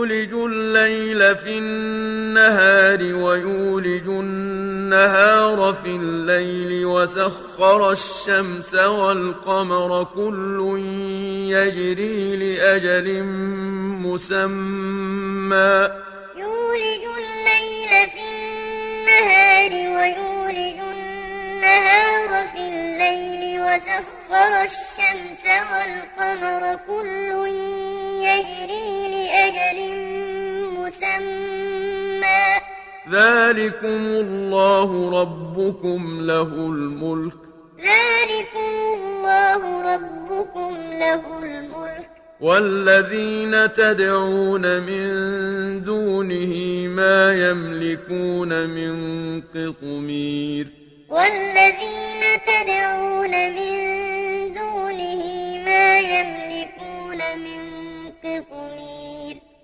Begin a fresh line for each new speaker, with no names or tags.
يولج الليل في النهار ويولج النهار في الليل وسخر الشمس والقمر كل يجري لأجل مسمى.
يولج الليل في النهار ويولج النهار في الليل وسخر الشمس والقمر كل
ذلكم الله ربكم له الملك
ذلكم الله ربكم له الملك
والذين تدعون من دونه ما يملكون من قطمير
والذين تدعون من